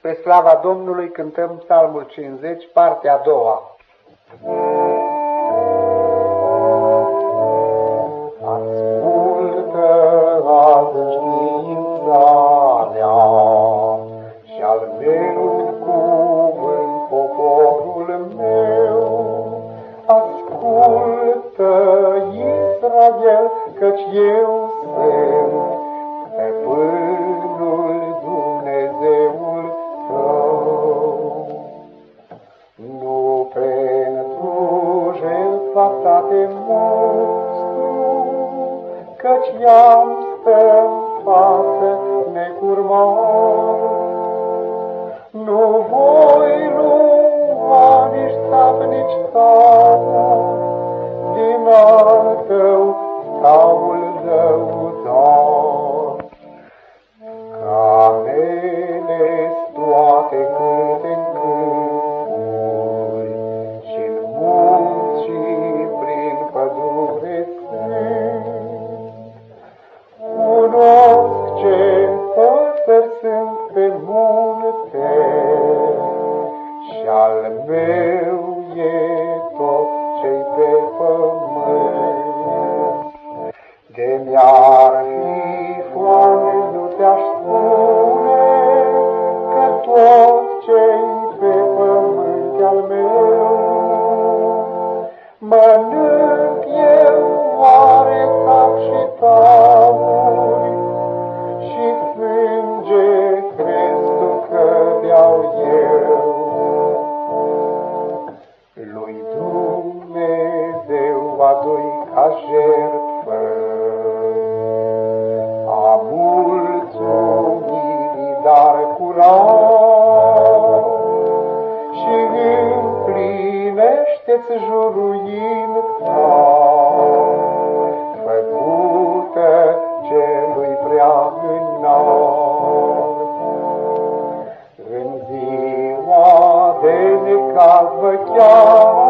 Spre slava Domnului cântăm psalmul 50, partea a doua. Ascultă adâșniința mea și al meu cuvânt poporul meu. Ascultă Israel, căci eu sunt jertfa ta te mostru, căci i-am stă față necurmat. Pe munte și al meu e tot ce pe pământ. De mi-ar fi foame, nu te-aș spune că tot ce-i pe pământ al meu. Mănânc eu oare cap și tauri Lui Dumnezeu adui ca jertfă. A mulțumirii, dar curat și împlinește-ți juruința făcută În ziua